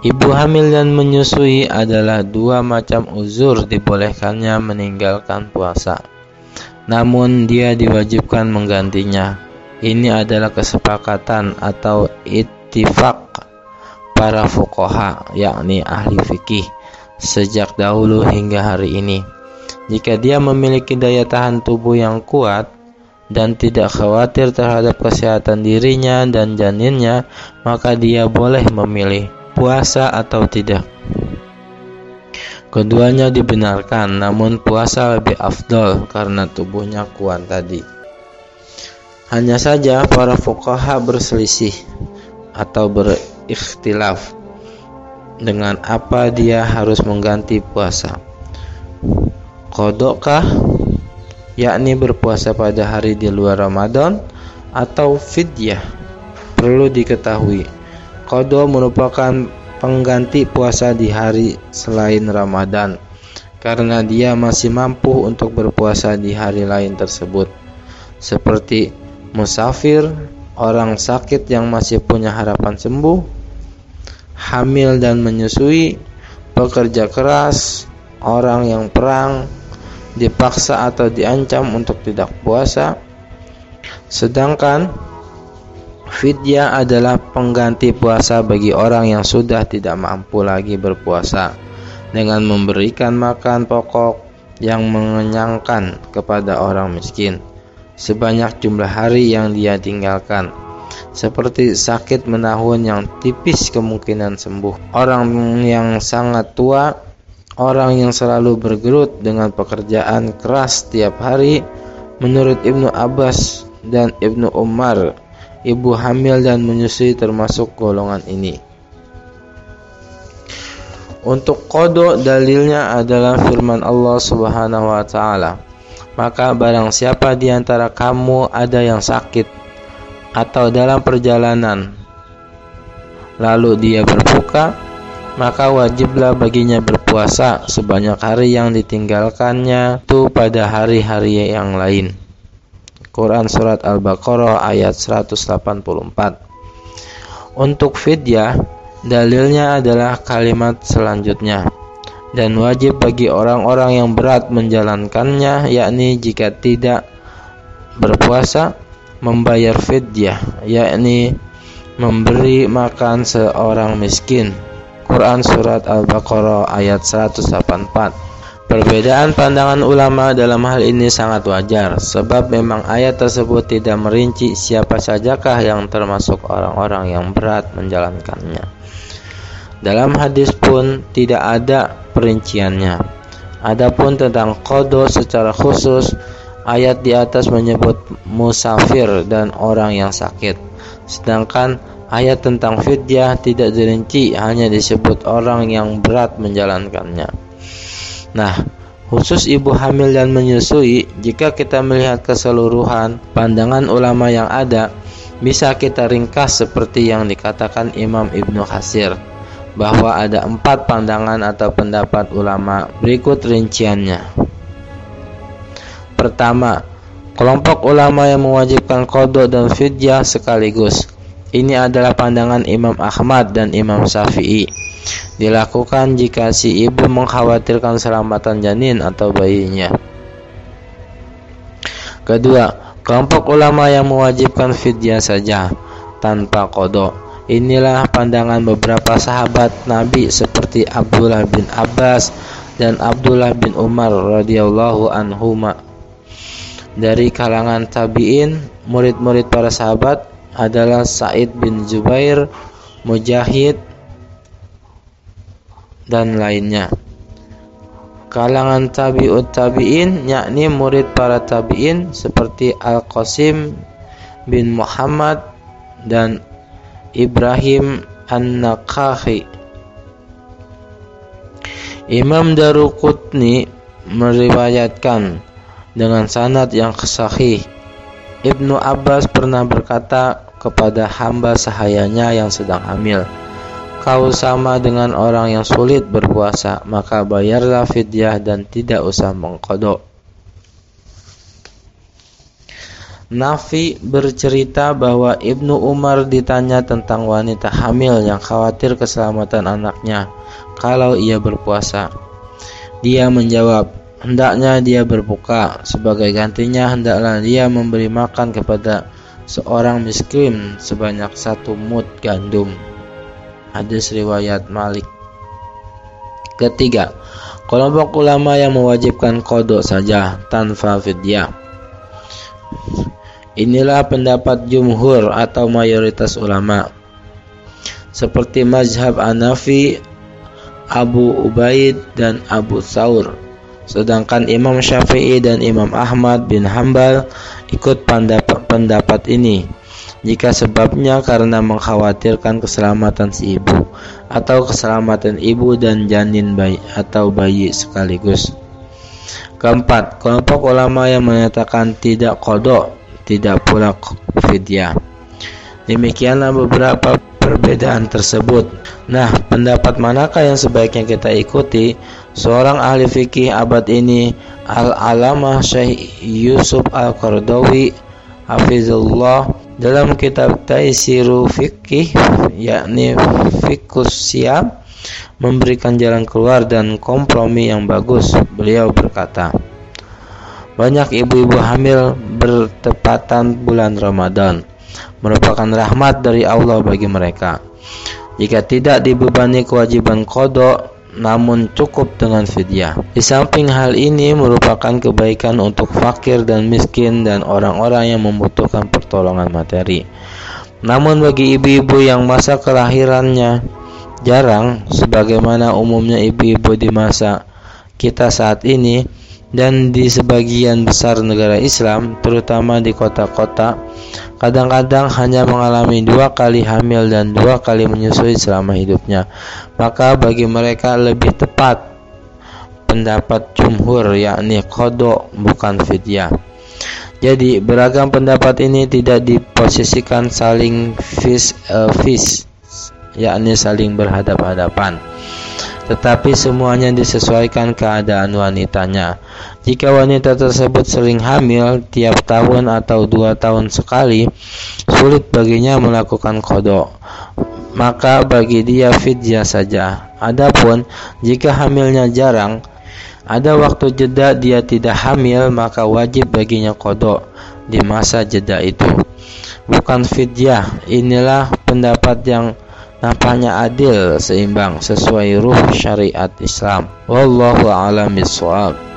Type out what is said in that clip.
Ibu hamil dan menyusui adalah dua macam uzur dibolehkannya meninggalkan puasa. Namun dia diwajibkan menggantinya. Ini adalah kesepakatan atau ittifaq para fuqaha yakni ahli fikih sejak dahulu hingga hari ini. Jika dia memiliki daya tahan tubuh yang kuat dan tidak khawatir terhadap kesehatan dirinya dan janinnya, maka dia boleh memilih puasa atau tidak. Keduanya dibenarkan, namun puasa lebih afdol karena tubuhnya kuat tadi. Hanya saja para fuqaha berselisih atau berikhtilaf dengan apa dia harus mengganti puasa. Kodokah yakni berpuasa pada hari di luar Ramadan atau fidyah perlu diketahui Qadha merupakan pengganti puasa di hari selain Ramadan karena dia masih mampu untuk berpuasa di hari lain tersebut. Seperti musafir, orang sakit yang masih punya harapan sembuh, hamil dan menyusui, pekerja keras, orang yang perang, dipaksa atau diancam untuk tidak puasa. Sedangkan Fidyah adalah pengganti puasa bagi orang yang sudah tidak mampu lagi berpuasa dengan memberikan makan pokok yang mengenyangkan kepada orang miskin. Sebanyak jumlah hari yang dia tinggalkan seperti sakit menahun yang tipis kemungkinan sembuh. Orang yang sangat tua orang yang selalu bergerut dengan pekerjaan keras setiap hari menurut Ibnu Abbas dan Ibnu Umar ibu hamil dan menyusui termasuk golongan ini. Untuk kodo dalilnya adalah firman Allah Subhanahu wa taala. Maka barang siapa di antara kamu ada yang sakit atau dalam perjalanan lalu dia berbuka maka wajiblah baginya berpuasa sebanyak hari yang ditinggalkannya itu pada hari-hari yang lain. Quran Surat Al-Baqarah ayat 184 Untuk fidyah, dalilnya adalah kalimat selanjutnya. Dan wajib bagi orang-orang yang berat menjalankannya yakni jika tidak berpuasa membayar fidyah yakni memberi makan seorang miskin. Quran Surat Al-Baqarah ayat 184 Perbedaan pandangan ulama dalam hal ini sangat wajar, sebab memang ayat tersebut tidak merinci siapa sajakah yang termasuk orang-orang yang berat menjalankannya. Dalam hadis pun tidak ada perinciannya. Adapun tentang kodo secara khusus, ayat di atas menyebut musafir dan orang yang sakit. Sedangkan ayat tentang fidyah tidak dirinci, hanya disebut orang yang berat menjalankannya. Nah, khusus ibu hamil dan menyusui, jika kita melihat keseluruhan pandangan ulama yang ada, bisa kita ringkas seperti yang dikatakan Imam Ibnu Khasir bahwa ada empat pandangan atau pendapat ulama berikut rinciannya. Pertama, kelompok ulama yang mewajibkan kodok dan fidyah sekaligus. Ini adalah pandangan Imam Ahmad dan Imam Syafi'i dilakukan jika si ibu mengkhawatirkan selamatan janin atau bayinya. Kedua, kelompok ulama yang mewajibkan fidyah saja tanpa kodok. Inilah pandangan beberapa sahabat Nabi seperti Abdullah bin Abbas dan Abdullah bin Umar radhiyallahu anhuma. Dari kalangan tabi'in, murid-murid para sahabat adalah Said bin Jubair, Mujahid, dan lainnya. Kalangan tabi'ut tabi'in yakni murid para tabi'in seperti Al-Qasim bin Muhammad dan Ibrahim An-Naqahi. Imam Daruqutni meriwayatkan dengan sanad yang sahih Ibnu Abbas pernah berkata kepada hamba sahayanya yang sedang hamil kau sama dengan orang yang sulit berpuasa, maka bayarlah fidyah dan tidak usah mengkodok. Nafi bercerita bahwa Ibnu Umar ditanya tentang wanita hamil yang khawatir keselamatan anaknya kalau ia berpuasa. Dia menjawab, hendaknya dia berbuka, sebagai gantinya hendaklah dia memberi makan kepada seorang miskin sebanyak satu mut gandum. Hadis riwayat Malik. Ketiga, kelompok ulama yang mewajibkan kodok saja tanpa fidyah. Inilah pendapat jumhur atau mayoritas ulama. Seperti mazhab Hanafi, Abu Ubaid dan Abu Saur. Sedangkan Imam Syafi'i dan Imam Ahmad bin Hambal ikut pendapat, ini jika sebabnya karena mengkhawatirkan keselamatan si ibu atau keselamatan ibu dan janin bayi atau bayi sekaligus. Keempat, kelompok ulama yang menyatakan tidak kodok tidak pula fidyah. Demikianlah beberapa perbedaan tersebut. Nah, pendapat manakah yang sebaiknya kita ikuti? Seorang ahli fikih abad ini, Al-Alamah Syekh Yusuf Al-Qardawi Hafizullah dalam kitab Taisiru Fikih yakni Fikus Siap memberikan jalan keluar dan kompromi yang bagus. Beliau berkata, banyak ibu-ibu hamil bertepatan bulan Ramadan merupakan rahmat dari Allah bagi mereka. Jika tidak dibebani kewajiban kodok, namun cukup dengan fidyah. Di samping hal ini merupakan kebaikan untuk fakir dan miskin dan orang-orang yang membutuhkan pertolongan materi. Namun bagi ibu-ibu yang masa kelahirannya jarang, sebagaimana umumnya ibu-ibu di masa kita saat ini, dan di sebagian besar negara Islam, terutama di kota-kota, kadang-kadang hanya mengalami dua kali hamil dan dua kali menyusui selama hidupnya. Maka bagi mereka lebih tepat pendapat jumhur yakni kodok bukan fidyah. Jadi beragam pendapat ini tidak diposisikan saling vis, vis yakni saling berhadap-hadapan tetapi semuanya disesuaikan keadaan wanitanya. Jika wanita tersebut sering hamil tiap tahun atau dua tahun sekali, sulit baginya melakukan kodok. Maka bagi dia fidyah saja. Adapun jika hamilnya jarang, ada waktu jeda dia tidak hamil, maka wajib baginya kodok di masa jeda itu. Bukan fidyah. Inilah pendapat yang nampaknya adil, seimbang sesuai ruh syariat Islam. Wallahu a'lam bishawab.